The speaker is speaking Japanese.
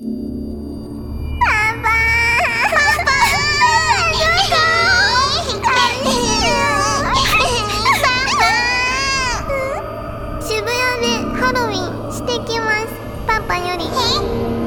渋谷でハロウィンしてきますパパより。